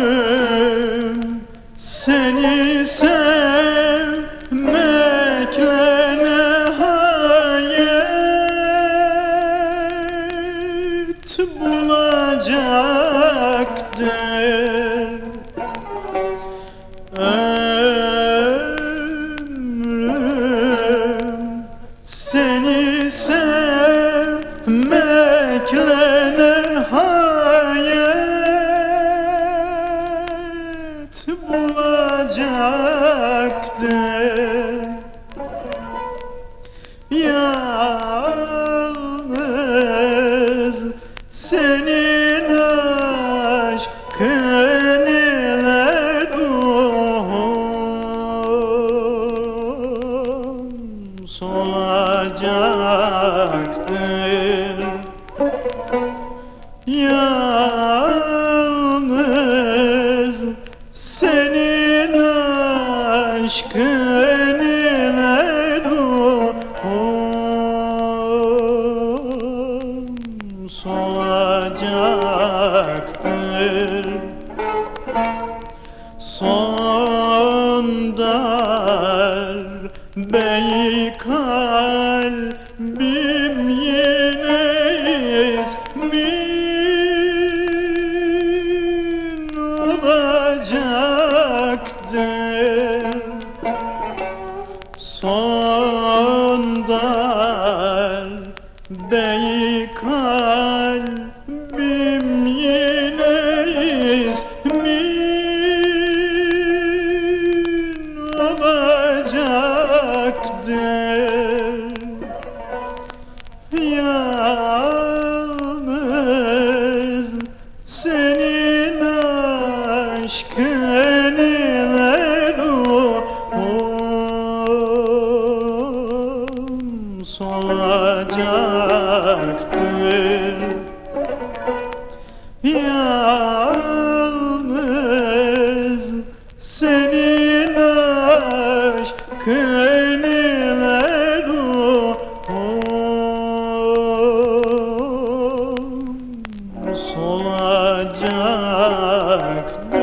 Ömrüm seni sevmekle nihayet bulacaktır. Ömrüm seni sevmekle solacaktır Yalnız senin aşkın ile ruhum solacaktır bey kalbim yine ismin olacaktır. Son dar bey kalbim yine ismin olacaktır Yalnız senin aşkın ile ruhum solacaktır. Yalnız senin olacak.